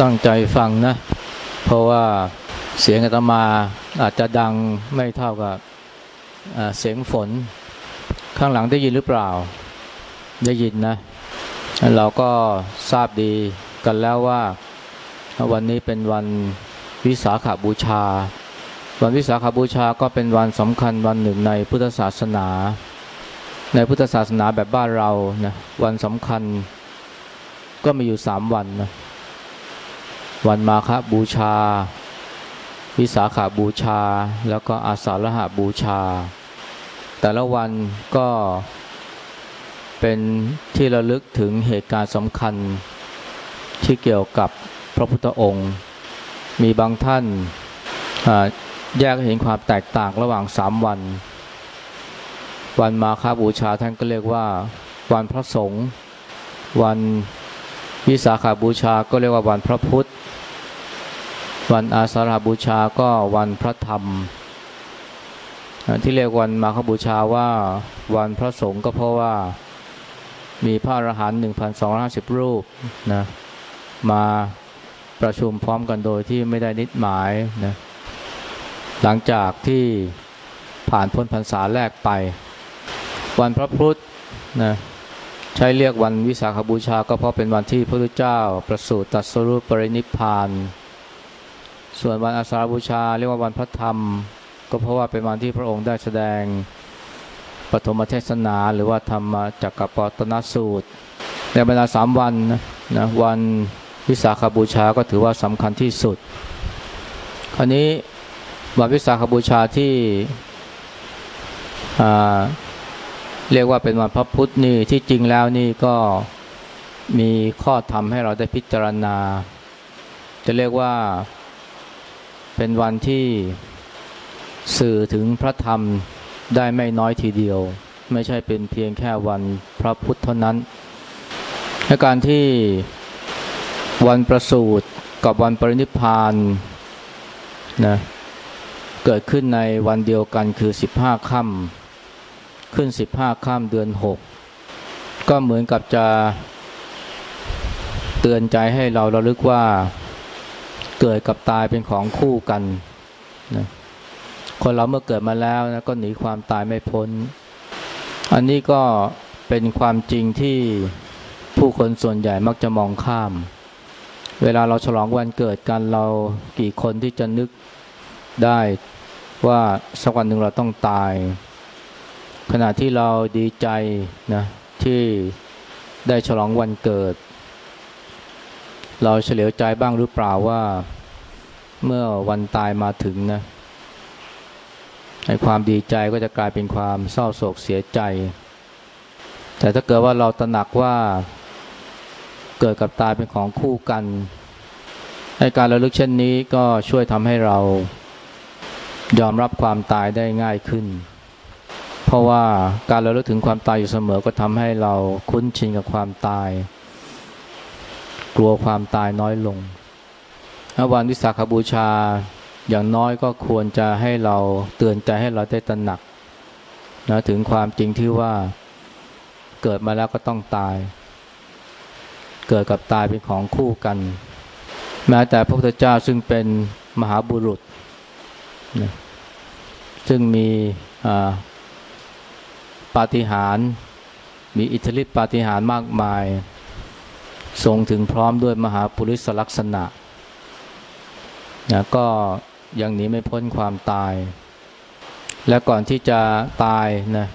ตั้งใจฟังนะ เพราะว่าเสียงอาตมาอาจจะดังไม่เท่ากับเสียงฝน ข้างหลังได้ยินหรือเปล่า ได้ยินนะ เราก็ทราบดีกันแล้วว่าวันนี้เป็นวันวิสาขาบูชา วันวิสาขาบูชาก็เป็นวันสำคัญวันหนึ่งในพุทธศาสนา ในพุทธศาสนาแบบบ้านเรานะวันสำคัญก็มีอยู่สามวันนะ วันมาฆบูชา วิสาขาบูชา แล้วก็อาสาฬหาบูชา แต่ละวันก็เป็นที่ระลึกถึงเหตุการณ์สำคัญที่เกี่ยวกับพระพุทธองค์ มีบางท่านแยกเห็นความแตกต่างระหว่างสามวัน วันมาฆบูชาท่านก็เรียกว่า วันพระสงฆ์วัน วิสาขาบูชาก็เรียกว่าวันพระพุทธ วันอาสาฬบูชาก็วันพระธรรม ที่เรียกวันมาฆบูชาว่าวันพระสงฆ์ก็เพราะว่ามีพระอรหันต์หนึ่งพันสองร้อยสิบรูปนะมาประชุมพร้อมกันโดยที่ไม่ได้นิดหมายนะหลังจากที่ผ่านพ้นพรรษาแรกไป วันพระพุธนะ ใช้เรียกวันวิสาขบูชาก็เพราะเป็นวันที่พระพุทธเจ้าประสูติตรัสรู้ปรินิพาน ส่วนวันอาสาบูชาเรียกว่าวันพระธรรม ก็เพราะว่าเป็นวันที่พระองค์ได้แสดงปฐมเทศนาหรือว่าธรรมจักรปตนสูตร ในเวลาสามวันนะนะวันวิสาขบูชาก็ถือว่าสำคัญที่สุด คราวนี้วันวิสาขบูชาที่ เรียกว่าเป็นวันพระพุธนี่ที่จริงแล้วนี่ก็มีข้อธรรมให้เราได้พิจารณา จะเรียกว่าเป็นวันที่สื่อถึงพระธรรมได้ไม่น้อยทีเดียว ไม่ใช่เป็นเพียงแค่วันพระพุธเท่านั้นในการที่วันประสูติกับวันปรินิพานนะเกิดขึ้นในวันเดียวกันคือ 15ค่ำ ขึ้น15ค่ำเดือน6ก็เหมือนกับจะเตือนใจให้เราระลึกว่าเกิดกับตายเป็นของคู่กันนะคนเราเมื่อเกิดมาแล้วนะก็หนีความตายไม่พ้น อันนี้ก็เป็นความจริงที่ผู้คนส่วนใหญ่มักจะมองข้าม เวลาเราฉลองวันเกิดกันเรากี่คนที่จะนึกได้ว่าสักวันหนึ่งเราต้องตาย ขณะที่เราดีใจนะที่ได้ฉลองวันเกิด เราเฉลียวใจบ้างหรือเปล่าว่าเมื่อวันตายมาถึงนะในความดีใจก็จะกลายเป็นความเศร้าโศกเสียใจ แต่ถ้าเกิดว่าเราตระหนักว่าเกิดกับตายเป็นของคู่กันในการระลึกเช่นนี้ก็ช่วยทำให้เรายอมรับความตายได้ง่ายขึ้น เพราะว่าการระลึกถึงความตายอยู่เสมอก็ทำให้เราคุ้นชินกับความตาย กลัวความตายน้อยลงวันวิสาขบูชาอย่างน้อยก็ควรจะให้เราเตือนใจให้เราได้ตระหนักนะถึงความจริงที่ว่าเกิดมาแล้วก็ต้องตาย เกิดกับตายเป็นของคู่กัน แม้แต่พระพุทธเจ้าซึ่งเป็นมหาบุรุษนะซึ่งมี ปาฏิหาริย์มีอิทธิฤทธิปาฏิหาริย์มากมาย ทรงถึงพร้อมด้วยมหาปุริสลักษณะนะก็ยังหนีไม่พ้นความตาย และก่อนที่จะตายนะ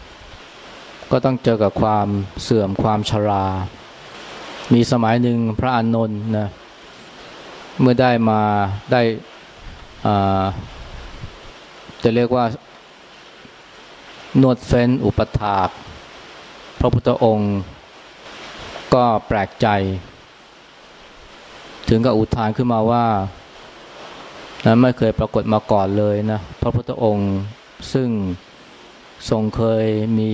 ก็ต้องเจอกับความเสื่อมความชรา มีสมัยหนึ่งพระอานนท์นะเมื่อได้มาได้จะเรียกว่า นวดเฟ้นอุปถาก พระพุทธองค์ ก็แปลกใจ ถึงกับอุทานขึ้นมาว่านะไม่เคยปรากฏมาก่อนเลยนะ พระพุทธองค์ซึ่งทรงเคยมี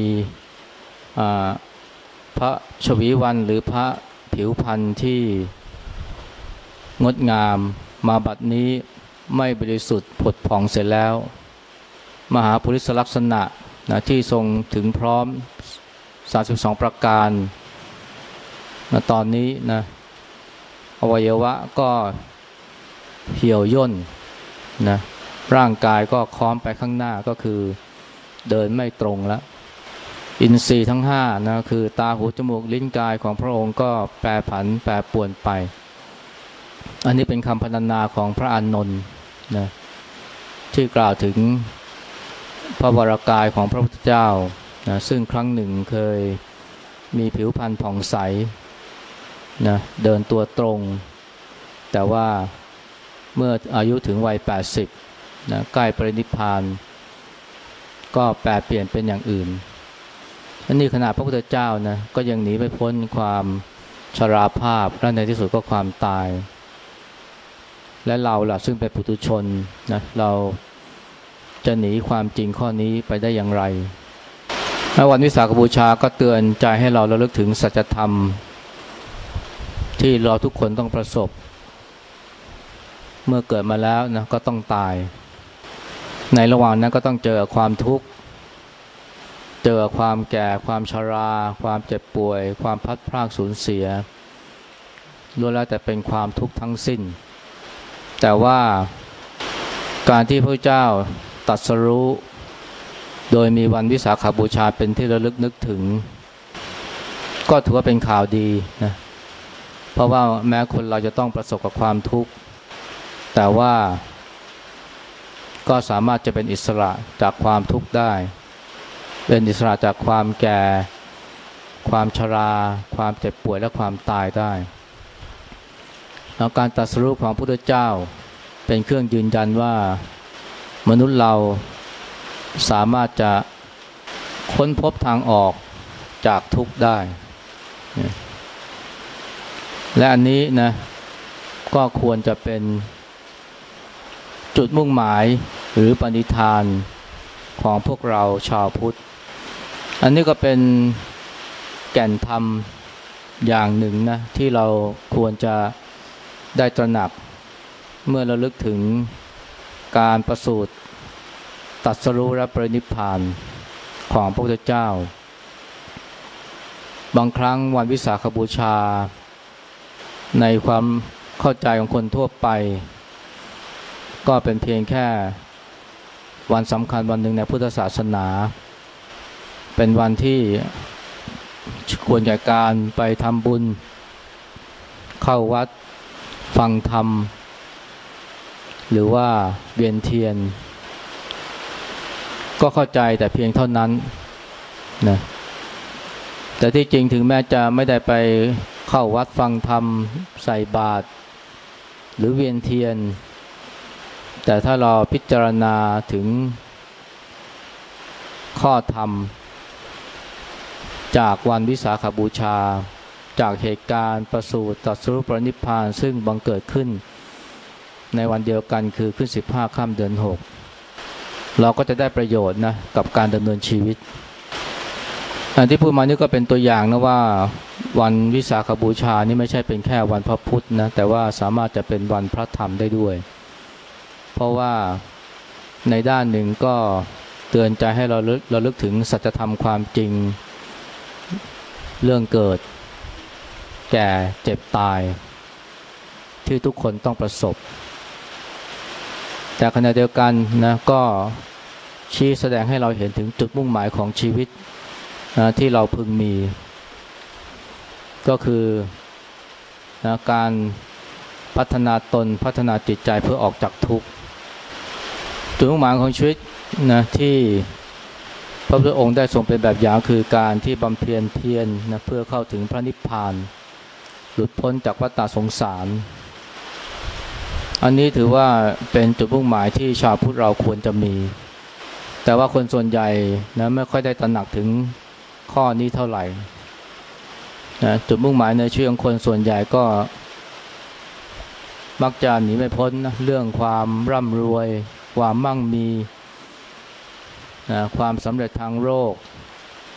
พระชวีวันหรือพระผิวพันธ์ที่งดงามมาบัดนี้ไม่บริสุทธิ์ผดผ่องเสร็จแล้ว มหาภูริสลักษณะ นะที่ทรงถึงพร้อม 32 ประการนะตอนนี้นะอวัยวะก็เหี่ยวย่นนะร่างกายก็ค้อมไปข้างหน้าก็คือเดินไม่ตรงแล้ว อินทรีย์ทั้งห้านะคือตาหูจมูกลิ้นกายของพระองค์ก็แปรผันแปรปวนไป อันนี้เป็นคำพรรณนาของพระอานนท์นะที่กล่าวถึง พระวรากายของพระพุทธเจ้านะซึ่งครั้งหนึ่งเคยมีผิวพรรณผ่องใสนะเดินตัวตรง แต่ว่าเมื่ออายุถึงวัย 80นะใกล้ปรินิพาน ก็แปลเปลี่ยนเป็นอย่างอื่นอันนี้ขนาดพระพุทธเจ้านะก็ยังหนีไปพ้นความชราภาพและในที่สุดก็ความตาย และเราล่ะซึ่งเป็นปุถุชนนะเรา จะหนีความจริงข้อนี้ไปได้อย่างไรวันวิสาขบูชาก็เตือนใจให้เราระลึกถึงสัจธรรม ที่เราทุกคนต้องประสบ เมื่อเกิดมาแล้วนะก็ต้องตาย ในระหว่างนั้นก็ต้องเจอความทุกข์ เจอความแก่ ความชรา ความเจ็บป่วย ความพัดพรากสูญเสียล้วนแล้วแต่เป็นความทุกข์ทั้งสิ้น แต่ว่าการที่พระเจ้า ตัดสรู้ โดยมีวันวิสาขาบูชาเป็นที่ระลึกนึกถึง ก็ถือว่าเป็นข่าวดีนะเพราะว่าแม้คนเราจะต้องประสบกับความทุกข์ แต่ว่าก็สามารถจะเป็นอิสระจากความทุกข์ได้ เป็นอิสระจากความแก่ ความชรา ความเจ็บป่วยและความตายได้แล้วการตัดสรุปของพระพุทธเจ้าเป็นเครื่องยืนยันว่า มนุษย์เราสามารถจะค้นพบทางออกจากทุกข์ได้ และอันนี้นะ ก็ควรจะเป็นจุดมุ่งหมายหรือปณิธานของพวกเราชาวพุทธ อันนี้ก็เป็นแก่นธรรมอย่างหนึ่งนะ ที่เราควรจะได้ตระหนักเมื่อเราลึกถึง การประสูติตัดสรู้และปรินิพานของพระพุทธเจ้า บางครั้งวันวิสาขบูชา ในความเข้าใจของคนทั่วไป ก็เป็นเพียงแค่วันสำคัญวันหนึ่งในพุทธศาสนา เป็นวันที่ควรแก่การไปทำบุญ เข้าวัดฟังธรรม หรือว่าเวียนเทียน ก็เข้าใจแต่เพียงเท่านั้นนะแต่ที่จริงถึงแม้จะไม่ได้ไปเข้าวัดฟังธรรมใส่บาตรหรือเวียนเทียน แต่ถ้าเราพิจารณาถึงข้อธรรม จากวันวิสาขบูชา จากเหตุการณ์ประสูติตัสรุปรนิพพานซึ่งบังเกิดขึ้น ในวันเดียวกันคือขึ้นสิบห้าค่ำเดือนหกเราก็จะได้ประโยชน์นะกับการดำเนินชีวิตอันที่พูดมานี่ก็เป็นตัวอย่างนะว่าวันวิสาขบูชานี่ไม่ใช่เป็นแค่วันพระพุทธนะแต่ว่าสามารถจะเป็นวันพระธรรมได้ด้วย เพราะว่าในด้านหนึ่งก็เตือนใจให้เราเราลึกถึงสัจธรรมความจริงเรื่องเกิด แก่เจ็บตาย ที่ทุกคนต้องประสบ แต่ขณะเดียวกันนะก็ชี้แสดงให้เราเห็นถึงจุดมุ่งหมายของชีวิตนะที่เราพึงมี ก็คือนะการพัฒนาตนพัฒนาจิตใจเพื่อออกจากทุกข์จุดมุ่งหมายของชีวิตนะที่พระพุทธองค์ได้ทรงเป็นแบบอย่างคือการที่บำเพ็ญเพียรนะเพื่อเข้าถึงพระนิพพาน หลุดพ้นจากวัฏฏสงสาร อันนี้ถือว่าเป็นจุดมุ่งหมายที่ชาวพุทธเราควรจะมี แต่ว่าคนส่วนใหญ่นะไม่ค่อยได้ตระหนักถึงข้อนี้เท่าไหร่นะจุดมุ่งหมายในชีวิตของคนส่วนใหญ่ก็ มักจะหนีไม่พ้นนะเรื่องความร่ำรวย ความมั่งมีนะความสำเร็จทางโลก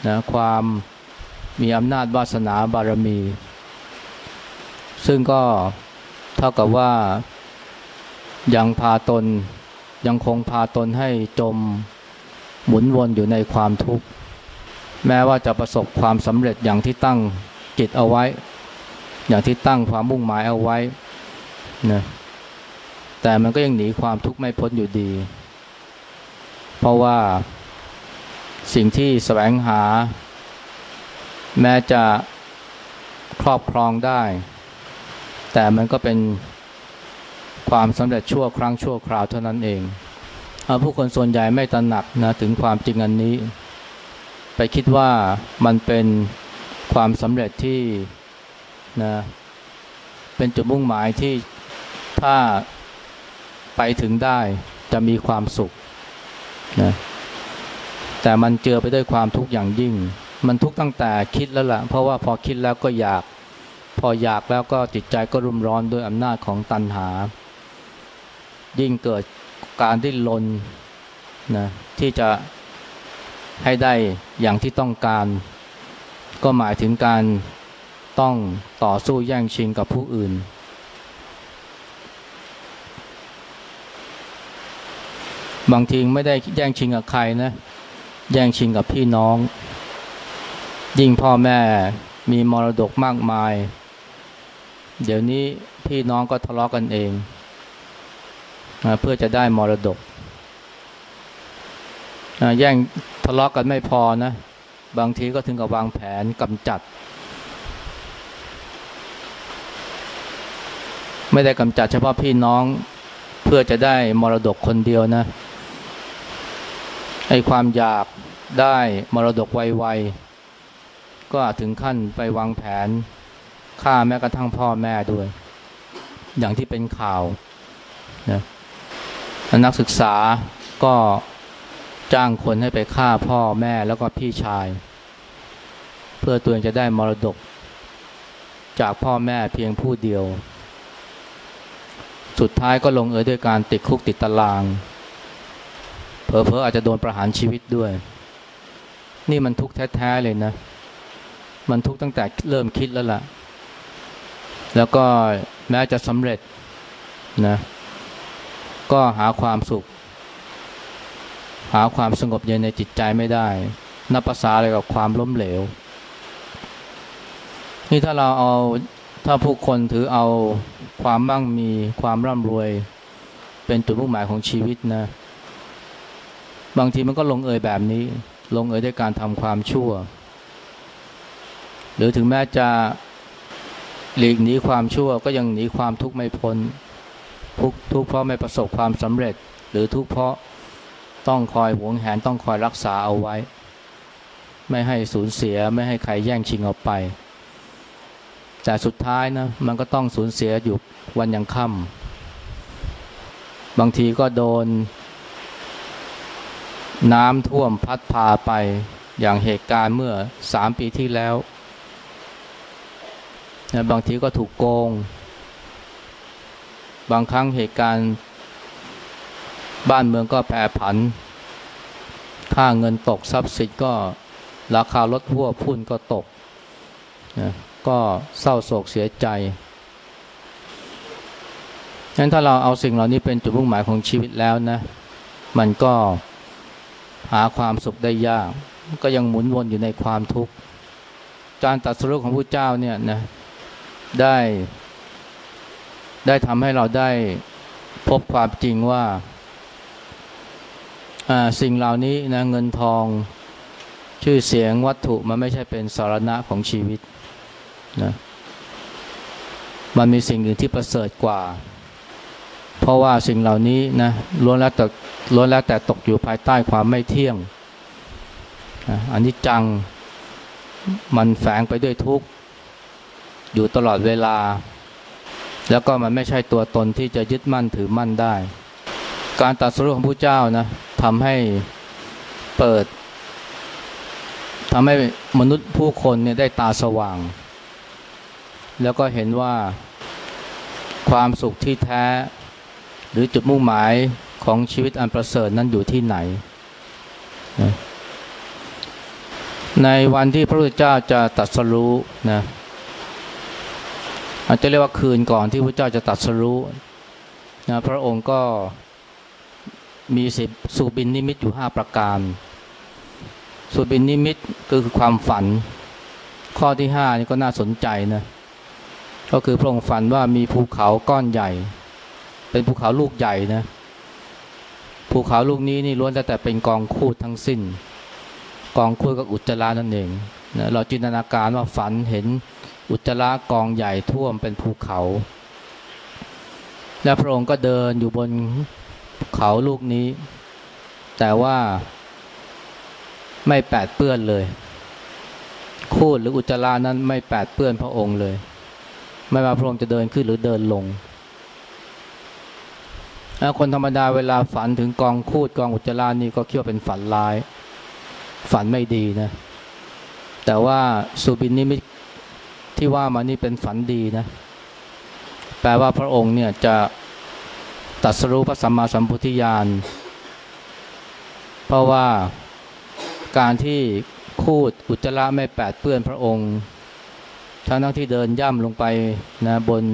นะความมีอำนาจวาสนาบารมี ซึ่งก็เท่ากับว่า ยังพาตนยังคงพาตนให้จมหมุนวนอยู่ในความทุกข์ แม้ว่าจะประสบความสำเร็จอย่างที่ตั้งจิตเอาไว้ อย่างที่ตั้งความมุ่งหมายเอาไว้นะแต่มันก็ยังหนีความทุกข์ไม่พ้นอยู่ดี เพราะว่าสิ่งที่แสวงหา แม้จะครอบครองได้ แต่มันก็เป็น ความสำเร็จชั่วครั้งชั่วคราวเท่านั้นเองผู้คนส่วนใหญ่ไม่ตระหนักนะถึงความจริงอันนี้ ไปคิดว่ามันเป็นความสำเร็จที่นะเป็นจุดมุ่งหมายที่ถ้าไปถึงได้จะมีความสุขนะแต่มันเจือไปด้วยความทุกข์อย่างยิ่ง มันทุกข์ตั้งแต่คิดแล้วละ่ะ เพราะว่าพอคิดแล้วก็อยาก พออยากแล้วก็จิตใจก็รุมร้อนด้วยอำนาจของตัณหา ยิ่งเกิดการดิ้นรนนะที่จะให้ได้อย่างที่ต้องการ ก็หมายถึงการต้องต่อสู้แย่งชิงกับผู้อื่น บางทีไม่ได้แย่งชิงกับใครนะแย่งชิงกับพี่น้อง ยิ่งพ่อแม่มีมรดกมากมาย เดี๋ยวนี้พี่น้องก็ทะเลาะกกันเอง เพื่อจะได้มรดกแย่งทะเลาะกกันไม่พอนะ บางทีก็ถึงกับวางแผนกำจัด ไม่ได้กำจัดเฉพาะพี่น้องเพื่อจะได้มรดกคนเดียวนะไอ้ความอยากได้มรดกไวๆ ก็ถึงขั้นไปวางแผนฆ่าแม้กระทั่งพ่อแม่ด้วย อย่างที่เป็นข่าวนะ นักศึกษาก็จ้างคนให้ไปฆ่าพ่อแม่แล้วก็พี่ชาย เพื่อตัวเองจะได้มรดก จากพ่อแม่เพียงผู้เดียว สุดท้ายก็ลงเอยด้วยการติดคุกติดตารางเผลอๆอาจจะโดนประหารชีวิตด้วย นี่มันทุกข์แท้ๆเลยนะ มันทุกข์ตั้งแต่เริ่มคิดแล้วล่ะ แล้วก็แม้จะสำเร็จนะ ก็หาความสุข หาความสงบเย็นในจิตใจไม่ได้นับภาษาอะไรกับความล้มเหลว นี่ถ้าเราเอาถ้าผู้คนถือเอาความมั่งมีความร่ำรวย เป็นจุดมุ่งหมายของชีวิตนะ บางทีมันก็ลงเอยแบบนี้ ลงเอยด้วยการทำความชั่ว หรือถึงแม้จะหลีกหนีความชั่วก็ยังหนีความทุกข์ไม่พ้น ทุกทุกเพราะไม่ประสบความสำเร็จ หรือทุกเพราะต้องคอยหวงแหนต้องคอยรักษาเอาไว้ ไม่ให้สูญเสียไม่ให้ใครแย่งชิงเอาไป แต่สุดท้ายนะมันก็ต้องสูญเสียอยู่วันยังค่ำบางทีก็โดน น้ำท่วมพัดพาไปอย่างเหตุการณ์เมื่อสามปีที่แล้ว บางทีก็ถูกโกง บางครั้งเหตุการณ์ บ้านเมืองก็แปรผัน ค่าเงินตกทรัพย์สินก็ราคารถหัวพุ่นก็ตกนะก็เศร้าโศกเสียใจฉะนั้นถ้าเราเอาสิ่งเหล่านี้เป็นจุดมุ่งหมายของชีวิตแล้วนะ มันก็หาความสุขได้ยาก ก็ยังหมุนวนอยู่ในความทุกข์ การตัดสรุปของพระเจ้าเนี่ยนะได้ ได้ทำให้เราได้พบความจริงว่าสิ่งเหล่านี้นะเงินทองชื่อเสียงวัตถุมันไม่ใช่เป็นสารณะของชีวิตนะมันมีสิ่งอื่นที่ประเสริฐกว่า เพราะว่าสิ่งเหล่านี้นะล้วนแล้วแต่ล้วนแล้วแต่ตกอยู่ภายใต้ความไม่เที่ยงอันนี้จังมันแฝงไปด้วยทุกข์อยู่ตลอดเวลา แล้วก็มันไม่ใช่ตัวตนที่จะยึดมั่นถือมั่นได้ การตัดสู้ของพระเจ้านะทำให้เปิดทำให้มนุษย์ผู้คนเนี่ยได้ตาสว่าง แล้วก็เห็นว่าความสุขที่แท้ หรือจุดมุ่งหมายของชีวิตอันประเสริฐนั้นอยู่ที่ไหน ในวันที่พระพุทธเจ้าจะตัดสรู้นะ อาจจะเรียกว่าคืนก่อนที่พระเจ้าจะตัดสรู้นะพระองค์ก็มีสิบสุบินนิมิตอยู่ห้าประการสุบินนิมิตก็คือความฝัน ข้อที่ห้านี่ก็น่าสนใจนะก็คือพระองค์ฝันว่ามีภูเขาก้อนใหญ่ เป็นภูเขาลูกใหญ่นะภูเขาลูกนี้นี่ล้วนแต่เป็นกองคูดทั้งสิ้น กองคูดกับอุจจาระนั่นเองนะเราจินตนาการว่าฝันเห็น อุจจาระกองใหญ่ท่วมเป็นภูเขา และพระองค์ก็เดินอยู่บนเขาลูกนี้ แต่ว่าไม่แปดเปื้อนเลยคูดหรืออุจจาระนั้นไม่แปดเปื้อนพระองค์เลย ไม่ว่าพระองค์จะเดินขึ้นหรือเดินลงคนธรรมดาเวลาฝันถึงกองคูดกองอุจจาระนี่ก็คิดว่าเป็นฝันร้าย ฝันไม่ดีนะ แต่ว่าสุบินนิมิต ที่ว่ามานี่เป็นฝันดีนะ แปลว่าพระองค์เนี่ยจะตัดสรู้พระสัมมาสัมพุทธิญาณ เพราะว่าการที่คูดอุจจาระไม่แปดเปื้อนพระองค์ ทั้งทั้งที่เดินย่ำลงไปนะบน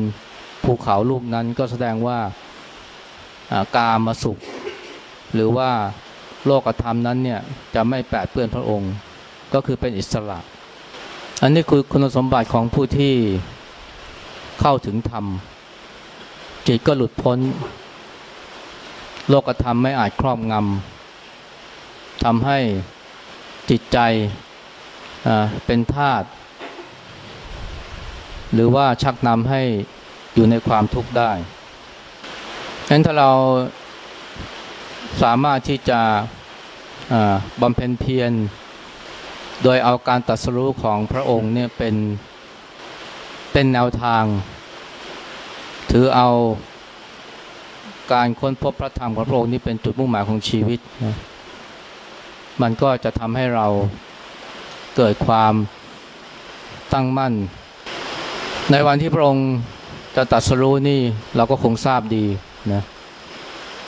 ภูเขาลูกนั้นก็แสดงว่ากามาสุข หรือว่าโลกธรรมนั้นเนี่ยจะไม่แปดเปื้อนพระองค์ ก็คือเป็นอิสระ อันนี้คือคุณสมบัติของผู้ที่เข้าถึงธรรม จิตก็หลุดพ้น โลกธรรมไม่อาจครอบงำทำให้จิตใจเป็นธาตุหรือว่าชักนำให้อยู่ในความทุกข์ได้ฉะนั้นถ้าเราสามารถที่จะบำเพ็ญเพียร โดยเอาการตัดสรู้ของพระองค์เนี่ยเป็นเป็นแนวทาง ถือเอาการค้นพบพระธรรมของพระองค์นี้เป็นจุดมุ่งหมายของชีวิตนะมันก็จะทำให้เราเกิดความตั้งมั่น ในวันที่พระองค์จะตัดสรู้นี่เราก็คงทราบดีนะ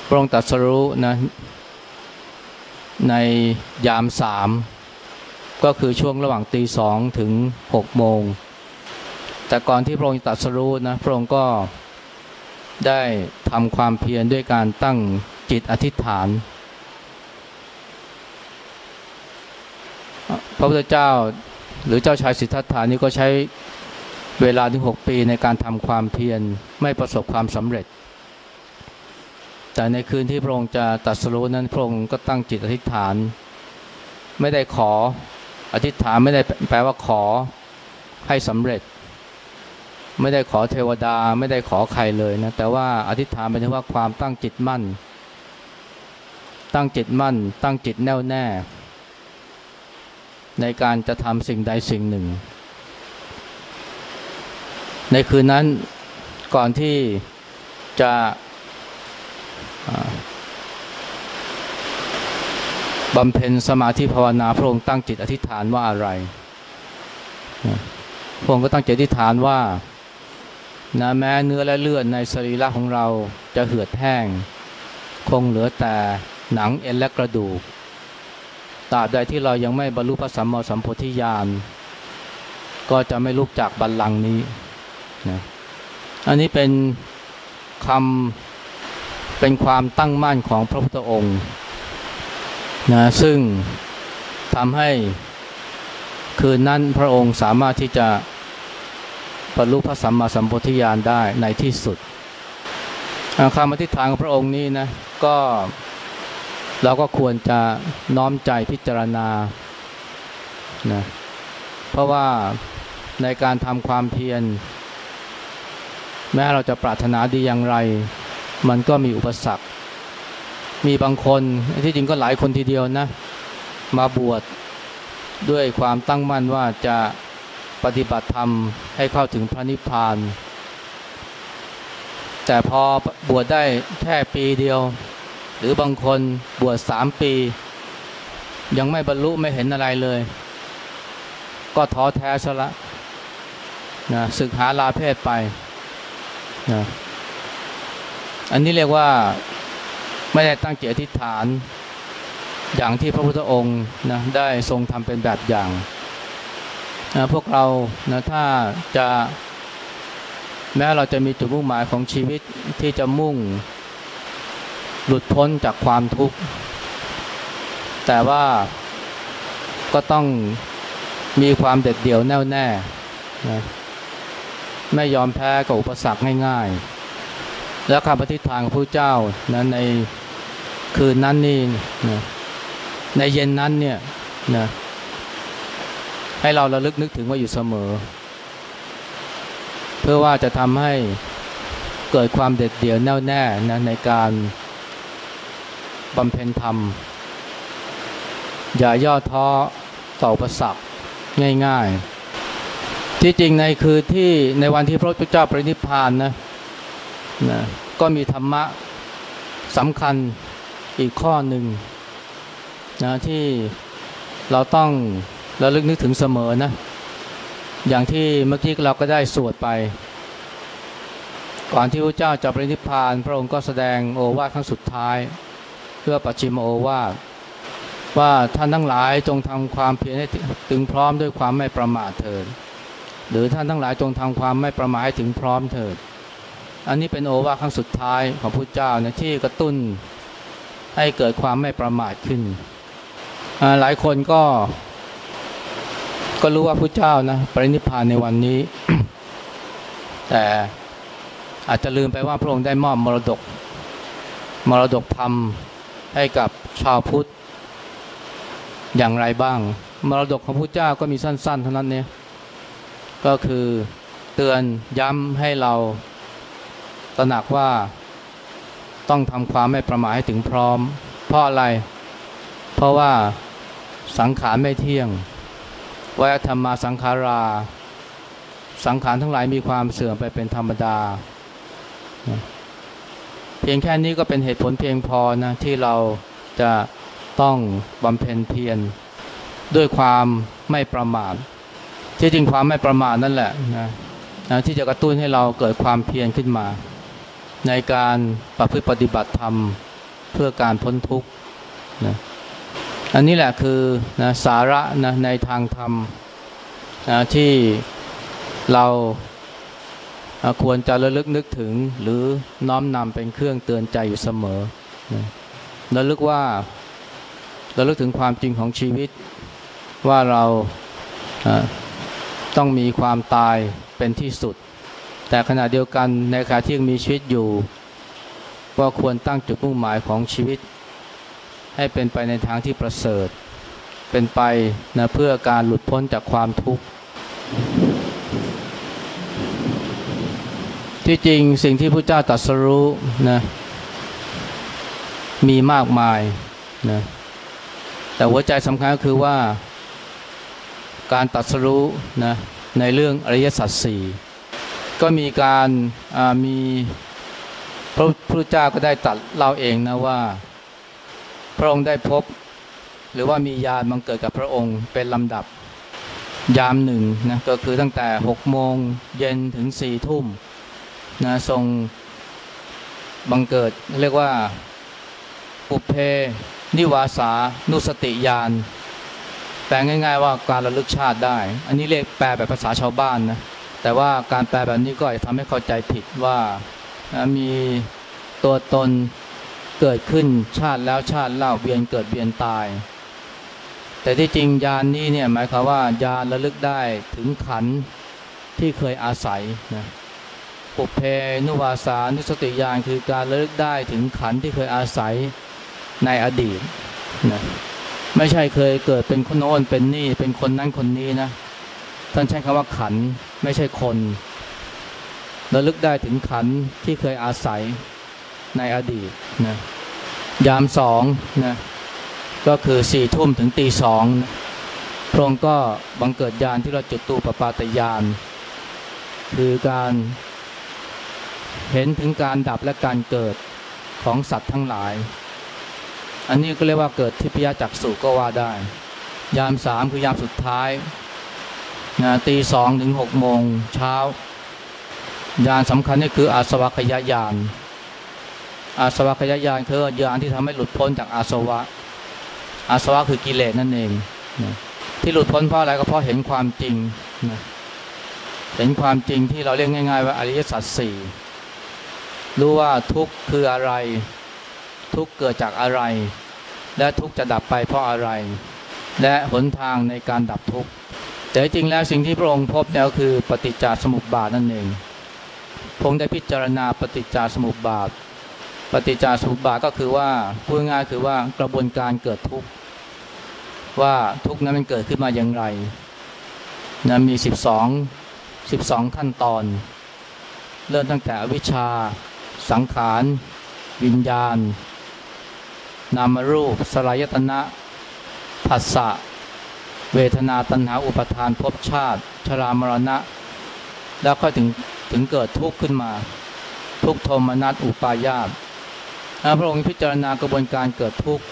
พระองค์ตัดสรู้นะในยามสาม ก็คือช่วงระหว่างตีสองถึงหกโมง แต่ก่อนที่พระองค์ตัดสรู้นะพระองค์ก็ได้ทำความเพียรด้วยการตั้งจิตอธิษฐาน พระพุทธเจ้าหรือเจ้าชายสิทธัตถานี่ก็ใช้เวลาถึงหกปีในการทำความเพียรไม่ประสบความสำเร็จ แต่ในคืนที่พระองค์จะตัดสรุนั้นพระองค์ก็ตั้งจิตอธิษฐาน ไม่ได้ขอ อธิษฐานไม่ได้แปลว่าขอให้สำเร็จ ไม่ได้ขอเทวดาไม่ได้ขอใครเลยนะแต่ว่าอธิษฐานเป็นว่าความตั้งจิตมั่น ตั้งจิตมั่น ตั้งจิตแน่วแน่ ในการจะทำสิ่งใดสิ่งหนึ่ง ในคืนนั้นก่อนที่จะ บำเพ็ญสมาธิภาวนาพระองค์ตั้งจิตอธิษฐานว่าอะไรพระองค์ก็ตั้งจิตอธิษฐานว่านะแม้เนื้อและเลือดในสรีระของเราจะเหือดแห้ง คงเหลือแต่หนังเอ็นและกระดูกตราบใดที่เรายังไม่บรรลุพระสัมมาสัมโพธิญาณก็จะไม่ลุกจากบัลลังก์นี้นะอันนี้เป็นคำเป็นความตั้งมั่นของพระพุทธองค์ นะซึ่งทำให้คืนนั้นพระองค์สามารถที่จะบรรลุพระสัมมาสัมโพธิญาณได้ในที่สุดคำอธิษฐานของพระองค์นี้นะก็เราก็ควรจะน้อมใจพิจารณานะเพราะว่าในการทำความเพียร แม้เราจะปรารถนาดีอย่างไร มันก็มีอุปสรรค มีบางคนที่จริงก็หลายคนทีเดียวนะ มาบวชด้วยความตั้งมั่นว่าจะปฏิบัติธรรมให้เข้าถึงพระนิพพาน แต่พอบวชได้แค่ปีเดียว หรือบางคนบวชสามปี ยังไม่บรรลุไม่เห็นอะไรเลย ก็ท้อแท้ซะละนะศึกหาลาเพศไปนะอันนี้เรียกว่า ไม่ได้ตั้งเจตอธิษฐาน อย่างที่พระพุทธองค์นะได้ทรงทำเป็นแบบอย่างนะพวกเรานะถ้าจะแม้เราจะมีจุดมุ่งหมายของชีวิตที่จะมุ่ง หลุดพ้นจากความทุกข์ แต่ว่าก็ต้องมีความเด็ดเดี่ยวแน่วแน่นะไม่ยอมแพ้กับอุปสรรคง่าย ๆ แล้วคำปฏิฐานของพระเจ้านะใน คืนนั้นนี่นะในเย็นนั้นเนี่ยนะให้เราระลึกนึกถึงว่าอยู่เสมอ เพื่อว่าจะทำให้เกิดความเด็ดเดี่ยวแน่วแน่นะในการบำเพ็ญธรรม อย่าย่อท้อต่อประสักง่ายๆ ที่จริงในคือที่ในวันที่พระพุทธเจ้าปรินิพพานนะนะก็มีธรรมะสำคัญ อีกข้อหนึ่งนะที่เราต้องระลึกนึกถึงเสมอนะ อย่างที่เมื่อกี้เราก็ได้สวดไป ก่อนที่พระเจ้าจะปรินิพพาน พระองค์ก็แสดงโอวาทครั้งสุดท้าย เพื่อปัจฉิมโอวาทว่าท่านทั้งหลายจงทำความเพียรให้ถึงพร้อมด้วยความไม่ประมาทเถิดหรือท่านทั้งหลายจงทำความไม่ประมาทให้ถึงพร้อมเถิด อันนี้เป็นโอวาทครั้งสุดท้ายของพระเจ้านะที่กระตุ้น ให้เกิดความไม่ประมาทขึ้น หลายคนก็ ก็รู้ว่าพระเจ้านะปรินิพพานในวันนี้ แต่อาจจะลืมไปว่าพระองค์ได้มอบมรดก มรดกธรรมให้กับชาวพุทธอย่างไรบ้าง มรดกของพระเจ้าก็มีสั้น ๆ เท่านั้นเนี่ยก็คือเตือนย้ำให้เราตระหนักว่า ต้องทำความไม่ประมาทให้ถึงพร้อม เพราะอะไร เพราะว่าสังขารไม่เที่ยงวายธรรมาสังขารา สังขารทั้งหลายมีความเสื่อมไปเป็นธรรมดา เพียงแค่นี้ก็เป็นเหตุผลเพียงพอนะที่เราจะต้องบำเพ็ญเพียรด้วยความไม่ประมาทที่จริงความไม่ประมาทนั่นแหละนะนะที่จะกระตุ้นให้เราเกิดความเพียรขึ้นมา ในการประพฤติปฏิบัติธรรมเพื่อการพ้นทุกข์นะอันนี้แหละคือนะสาระนะในทางธรรมนะที่เราควรจะระลึกนึกถึง หรือน้อมนำเป็นเครื่องเตือนใจอยู่เสมอนะระลึกว่าระลึกถึงความจริงของชีวิต ว่าเราต้องมีความตายเป็นที่สุด แต่ขณะเดียวกันในขณะที่ยังมีชีวิตอยู่ ก็ควรตั้งจุดมุ่งหมายของชีวิต ให้เป็นไปในทางที่ประเสริฐ เป็นไปนะเพื่อการหลุดพ้นจากความทุกข์ ที่จริงสิ่งที่พระเจ้าตรัสรู้นะมีมากมายนะแต่หัวใจสำคัญก็คือว่าการตัดสรู้นะในเรื่องอริยสัจสี่ ก็มีการมีพระพุทธเจ้าก็ได้ตัดเราเองนะว่า พระองค์ได้พบ หรือว่ามีญาณบังเกิดกับพระองค์เป็นลำดับยามหนึ่งนะก็คือตั้งแต่หกโมงเย็นถึงสี่ทุ่มนะทรงบังเกิดเรียกว่าปุเพนิวาสานุสติญาณแปลง่าย ๆ ว่าการระลึกชาติได้ อันนี้เรียกแปลแบบภาษาชาวบ้านนะ แต่ว่าการแปลแบบนี้ก็จะทำให้เข้าใจผิดว่ามีตัวตนเกิดขึ้นชาติแล้วชาติเล่าเวียนเกิดเวียนตาย แต่ที่จริงญาณนนี้เนี่ยหมายความว่าญาณระลึกได้ถึงขันที่เคยอาศัยนะปุเพนุวาสานุสติญาณคือการระลึกได้ถึงขันที่เคยอาศัยในอดีตนะไม่ใช่เคยเกิดเป็นคนโน้นเป็นนี่เป็นคนนั้นคนนี้นะท่านใช้คำว่าขัน ไม่ใช่คนระลึกได้ถึงขันที่เคยอาศัยในอดีตนะยามสองนะก็คือสี่ทุ่มถึงตีสองพระองค์ก็บังเกิดยานที่เราจุดตูปปาตยาน คือการเห็นถึงการดับและการเกิดของสัตว์ทั้งหลาย อันนี้ก็เรียกว่าเกิดทิพยจักสุก็ว่าได้ ยามสามคือยามสุดท้าย นะตีสองถึงหกโมงเช้ายานสำคัญนี่คืออาสวัคยายาน อาสวะขยายานคือยานที่ทำให้หลุดพ้นจากอาสวะ อาสวะคือกิเลสนั่นเองนะที่หลุดพ้นเพราะอะไรก็เพราะเห็นความจริงนะเห็นความจริงที่เราเรียกง่าย ๆ ว่าอริยสัจสี่รู้ว่าทุกข์คืออะไร ทุกข์เกิดจากอะไร และทุกข์จะดับไปเพราะอะไร และหนทางในการดับทุกข์ แต่จริงแล้วสิ่งที่พระองค์พบเนี่ยก็คือปฏิจจสมุปบาทนั่นเองพระองค์ได้พิจารณาปฏิจจสมุปบาท ปฏิจจสมุปบาทก็คือว่าพูดง่ายคือว่ากระบวนการเกิดทุกข์ว่าทุกข์นั้นมันเกิดขึ้นมาอย่างไรนะมี 12 12 ขั้นตอน เริ่มตั้งแต่อวิชชา สังขาร วิญญาณ นามรูป สลายตนะผัสสะ เวทนาตัณหาอุปทานภพชาติ ชรามรณะ แล้วค่อยถึงถึงเกิดทุกข์ขึ้นมา ทุกโทมนัสอุปายาตพระองค์พิจารณากระบวนการเกิดทุกข์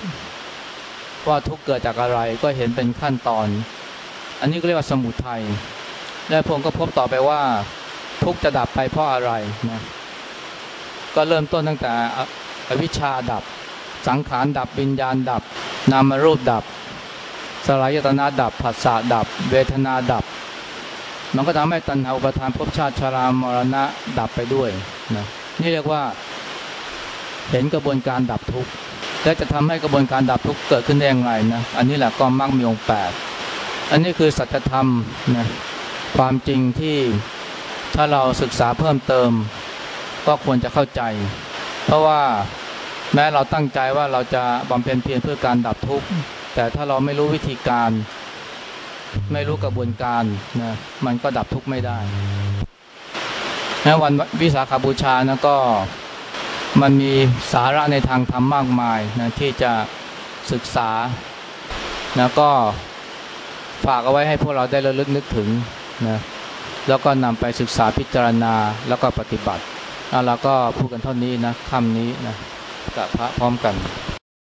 ว่าทุกข์เกิดจากอะไรก็เห็นเป็นขั้นตอน อันนี้ก็เรียกว่าสมุทัยและพระองค์ก็พบต่อไปว่า ทุกข์จะดับไปเพราะอะไรนะก็เริ่มต้นตั้งแต่อวิชชาดับ สังขารดับวิญญาณดับ นามรูปดับ สลายตนาดับผัสสะดับ เวทนาดับ มันก็ทำให้ตัณหาอุปทานภพชาติชรามรณะดับไปด้วยนะนี่เรียกว่า เห็นกระบวนการดับทุกข์และจะทำให้กระบวนการดับทุกข์เกิดขึ้นได้อย่างไรนะอันนี้แหละก็มั่งมีองค์แปดอันนี้คือสัจธรรมนะความจริงที่ถ้าเราศึกษาเพิ่มเติม ก็ควรจะเข้าใจ เพราะว่าแม้เราตั้งใจว่าเราจะบำเพ็ญเพียรเพื่อการดับทุกข์ แต่ถ้าเราไม่รู้วิธีการ ไม่รู้กระบวนการนะมันก็ดับทุกข์ไม่ได้นะวันวิสาขาบูชานะก็มันมีสาระในทางธรรมมากมายนะที่จะศึกษานะก็ฝากเอาไว้ให้พวกเราได้ระลึกนึกถึงนะแล้วก็นำไปศึกษาพิจารณาแล้วก็ปฏิบัติแล้วเราก็พูดกันเท่านี้นะคำนี้นะกับพระพร้อมกัน